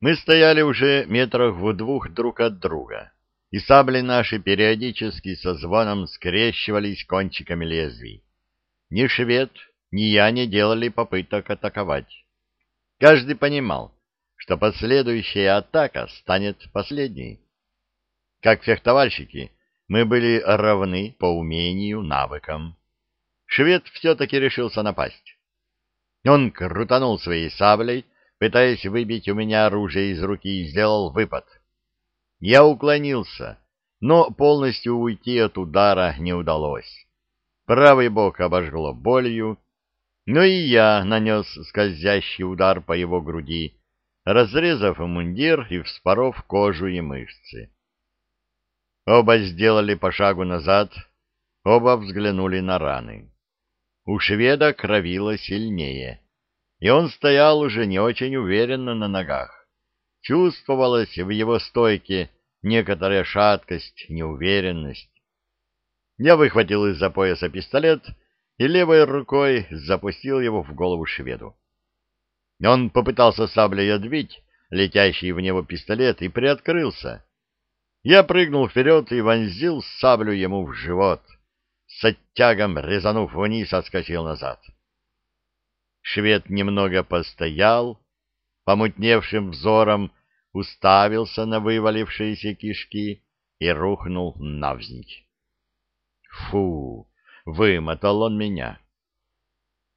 Мы стояли уже метрах в двух друг от друга, и сабли наши периодически со звоном скрещивались кончиками лезвий. Ни швед, ни я не делали попыток атаковать. Каждый понимал, что последующая атака станет последней. Как фехтовальщики, мы были равны по умению, навыкам. Швед все-таки решился напасть. Он крутанул своей саблей, пытаясь выбить у меня оружие из руки, и сделал выпад. Я уклонился, но полностью уйти от удара не удалось. Правый бок обожгло болью, но и я нанес скользящий удар по его груди, разрезав мундир и вспоров кожу и мышцы. Оба сделали по шагу назад, оба взглянули на раны. У шведа кровило сильнее, и он стоял уже не очень уверенно на ногах. Чувствовалась в его стойке некоторая шаткость, неуверенность. Я выхватил из-за пояса пистолет и левой рукой запустил его в голову шведу. Он попытался саблей отбить летящий в него пистолет и приоткрылся. Я прыгнул вперед и вонзил саблю ему в живот — с оттягом резанув вниз, отскочил назад. Швед немного постоял, помутневшим взором уставился на вывалившиеся кишки и рухнул навзничь. Фу, вымотал он меня.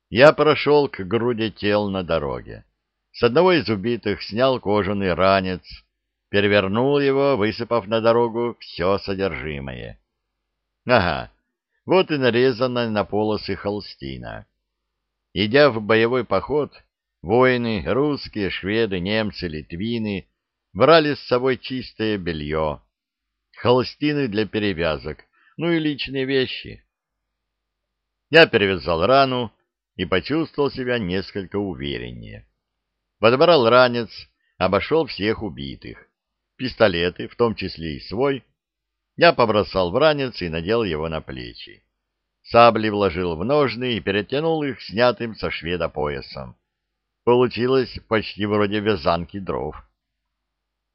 Я прошел к груди тел на дороге. С одного из убитых снял кожаный ранец, перевернул его, высыпав на дорогу все содержимое. Ага, вот и нарезанная на полосы холстина. Идя в боевой поход, воины, русские, шведы, немцы, литвины брали с собой чистое белье, холстины для перевязок, ну и личные вещи. Я перевязал рану и почувствовал себя несколько увереннее. Подобрал ранец, обошел всех убитых. Пистолеты, в том числе и свой, я побросал в ранец и надел его на плечи. Сабли вложил в ножны и перетянул их снятым со шведа поясом. Получилось почти вроде вязанки дров.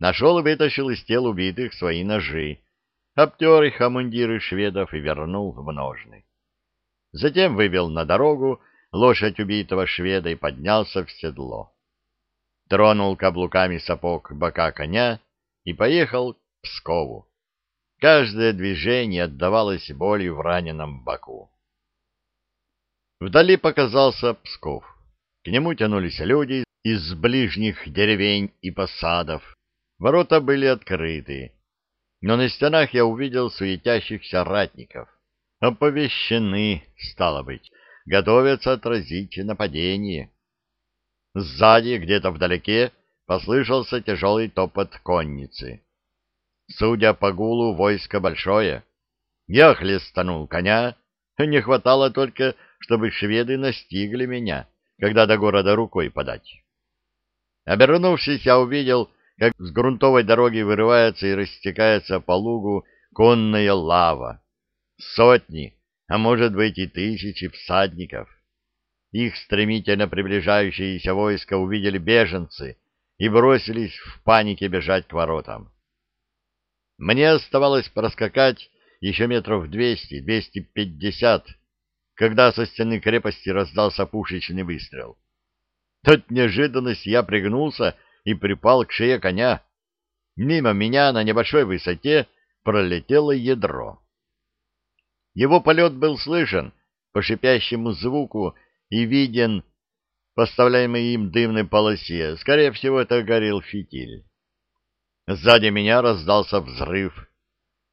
Нашел и вытащил из тел убитых свои ножи, обтер их о мундиры шведов и вернул в ножны. Затем вывел на дорогу лошадь убитого шведа и поднялся в седло. Тронул каблуками сапог бока коня и поехал к Пскову. Каждое движение отдавалось болью в раненом боку. Вдали показался Псков. К нему тянулись люди из ближних деревень и посадов. Ворота были открыты, но на стенах я увидел суетящихся ратников. Оповещены, стало быть, готовятся отразить нападение. Сзади, где-то вдалеке, послышался тяжелый топот конницы. Судя по гулу, войско большое. Я хлестанул коня, не хватало только, чтобы шведы настигли меня, когда до города рукой подать. Обернувшись, я увидел, как с грунтовой дороги вырывается и растекается по лугу конная лава. Сотни, а может быть и тысячи всадников. Их стремительно приближающиеся войска увидели беженцы и бросились в панике бежать к воротам. Мне оставалось проскакать еще метров двести, двести пятьдесят, когда со стены крепости раздался пушечный выстрел. От неожиданности я пригнулся и припал к шее коня. Мимо меня на небольшой высоте пролетело ядро. Его полет был слышен по шипящему звуку и виден поставляемой им дымной полосе. Скорее всего, это горел фитиль. Сзади меня раздался взрыв.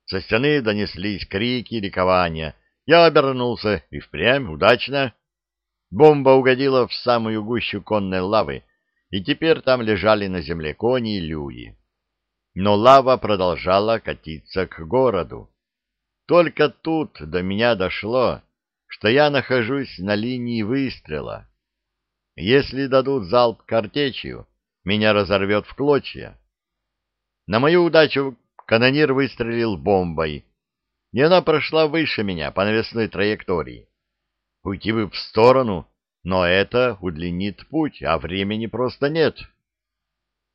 Со стены донеслись крики ликования. Я обернулся, и впрямь удачно. Бомба угодила в самую гущу конной лавы, и теперь там лежали на земле кони и люди. Но лава продолжала катиться к городу. Только тут до меня дошло, что я нахожусь на линии выстрела. Если дадут залп картечью, меня разорвет в клочья. На мою удачу канонир выстрелил бомбой, и она прошла выше меня по навесной траектории. Уйти бы в сторону, но это удлинит путь, а времени просто нет.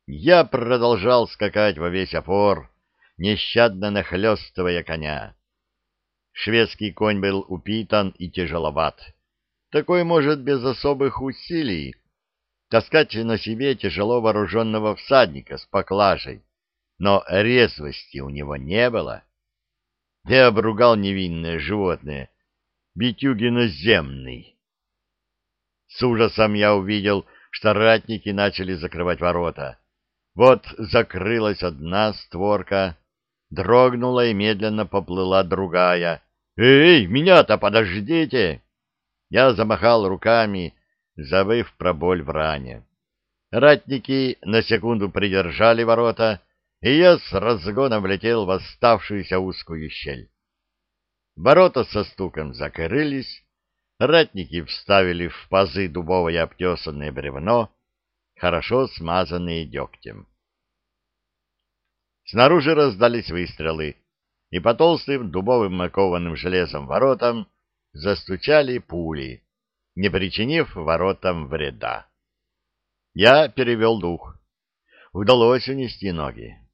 Я продолжал скакать во весь опор, нещадно нахлестывая коня. Шведский конь был упитан и тяжеловат. Такой может без особых усилий таскать на себе тяжело вооруженного всадника с поклажей, но резвости у него не было. Я обругал невинное животное, битюги наземный. С ужасом я увидел, что ратники начали закрывать ворота. Вот закрылась одна створка, дрогнула и медленно поплыла другая. «Эй, меня-то подождите!» Я замахал руками, забыв про боль в ране. Ратники на секунду придержали ворота, и я с разгона влетел в оставшуюся узкую щель. Ворота со стуком закрылись, ратники вставили в пазы дубовое обтесанное бревно, хорошо смазанные дегтем. Снаружи раздались выстрелы, и по толстым дубовым окованным железом воротам застучали пули, не причинив воротам вреда. Я перевел дух. Удалось унести ноги. —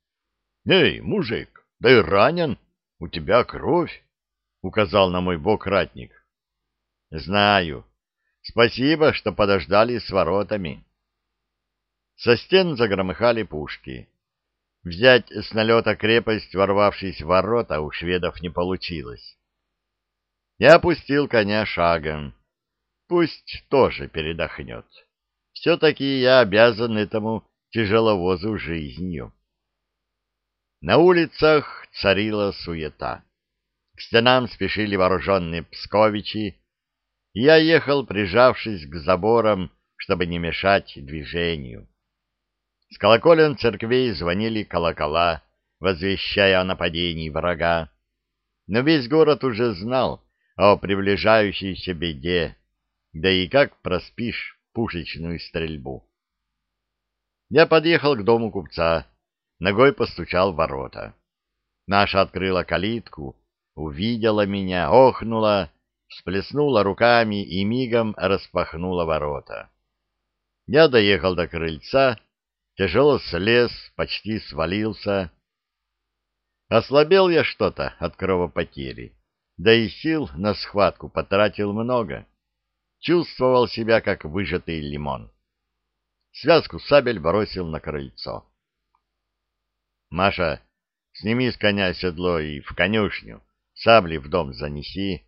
Эй, мужик, да и ранен, у тебя кровь, — указал на мой бок ратник. — Знаю. Спасибо, что подождали с воротами. Со стен загромыхали пушки. Взять с налета крепость, ворвавшись в ворота, у шведов не получилось. Я опустил коня шагом. Пусть тоже передохнет. Все-таки я обязан этому тяжеловозу жизнью. На улицах царила суета. К стенам спешили вооруженные псковичи. Я ехал, прижавшись к заборам, чтобы не мешать движению. С колоколен церквей звонили колокола, возвещая о нападении врага. Но весь город уже знал о приближающейся беде, да и как проспишь пушечную стрельбу. Я подъехал к дому купца, ногой постучал в ворота. Наша открыла калитку, увидела меня, охнула, всплеснула руками и мигом распахнула ворота. Я доехал до крыльца, тяжело слез, почти свалился. Ослабел я что-то от кровопотери, да и сил на схватку потратил много. Чувствовал себя, как выжатый лимон. Связку сабель бросил на крыльцо. Маша, сними с коня седло и в конюшню, сабли в дом занеси.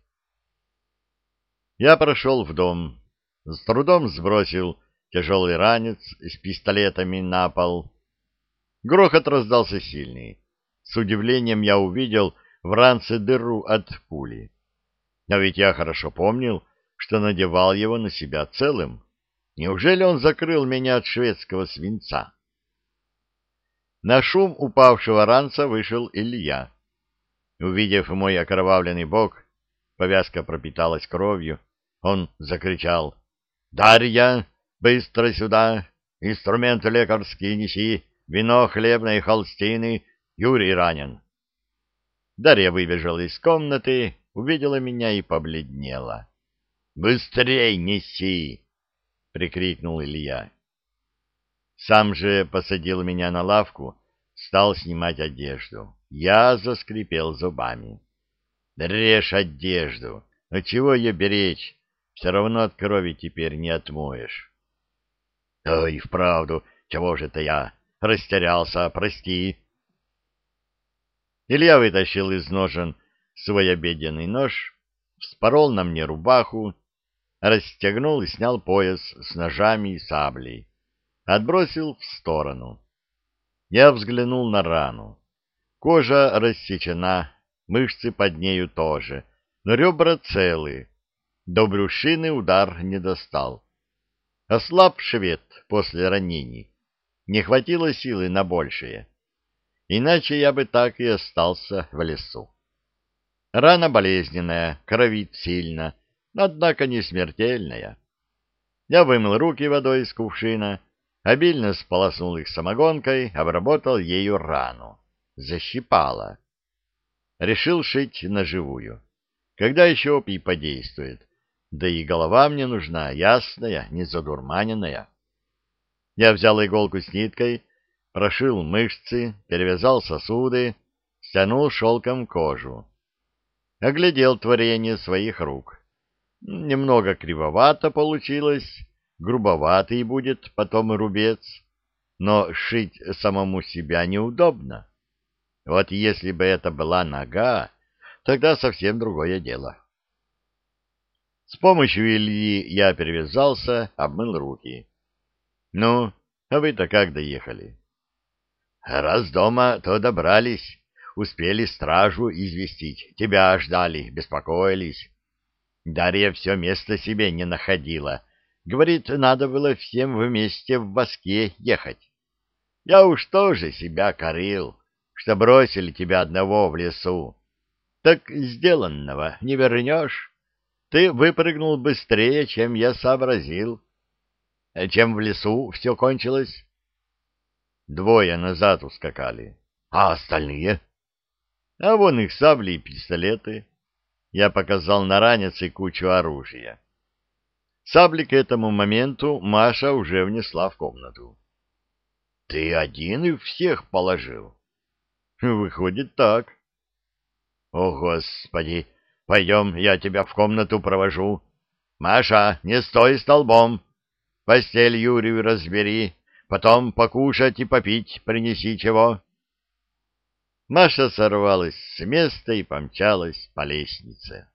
Я прошел в дом, с трудом сбросил тяжелый ранец с пистолетами на пол. Грохот раздался сильный. С удивлением я увидел в ранце дыру от пули. Но ведь я хорошо помнил, что надевал его на себя целым. Неужели он закрыл меня от шведского свинца? На шум упавшего ранца вышел Илья. Увидев мой окровавленный бок, повязка пропиталась кровью, он закричал «Дарья, быстро сюда! Инструменты лекарские неси, вино хлебное, холстины, Юрий ранен!» Дарья выбежала из комнаты, увидела меня и побледнела. «Быстрей неси!» — прикрикнул Илья. Сам же посадил меня на лавку, стал снимать одежду. Я заскрипел зубами. «Режь одежду! А чего ее беречь? Все равно от крови теперь не отмоешь». «Ой, вправду, чего же это я? Растерялся, прости». Илья вытащил из ножен свой обеденный нож, вспорол на мне рубаху, расстегнул и снял пояс с ножами и саблей отбросил в сторону. Я взглянул на рану. Кожа рассечена, мышцы под нею тоже, но ребра целы. До брюшины удар не достал. Ослаб швед после ранений. Не хватило силы на большее. Иначе я бы так и остался в лесу. Рана болезненная, кровит сильно, однако не смертельная. Я вымыл руки водой из кувшина, обильно сполоснул их самогонкой, обработал ею рану. Защипало. Решил шить на живую. Когда еще опий подействует? Да и голова мне нужна, ясная, не задурманенная. Я взял иголку с ниткой, прошил мышцы, перевязал сосуды, стянул шелком кожу. Оглядел творение своих рук. Немного кривовато получилось, грубоватый будет потом рубец, но шить самому себя неудобно. Вот если бы это была нога, тогда совсем другое дело. С помощью Ильи я перевязался, обмыл руки. — Ну, а вы-то как доехали? — Раз дома, то добрались. Успели стражу известить. Тебя ждали, беспокоились. Дарья все место себе не находила. Говорит, надо было всем вместе в воске ехать. Я уж тоже себя корил, что бросили тебя одного в лесу. Так сделанного не вернешь. Ты выпрыгнул быстрее, чем я сообразил. Чем в лесу все кончилось? Двое назад ускакали. А остальные? А вон их сабли и пистолеты. Я показал на ранец и кучу оружия. Сабли к этому моменту Маша уже внесла в комнату. — Ты один их всех положил? — Выходит так. — О, Господи! Пойдем, я тебя в комнату провожу. Маша, не стой столбом. Постель Юрию разбери, потом покушать и попить принеси чего. Маша сорвалась с места и помчалась по лестнице.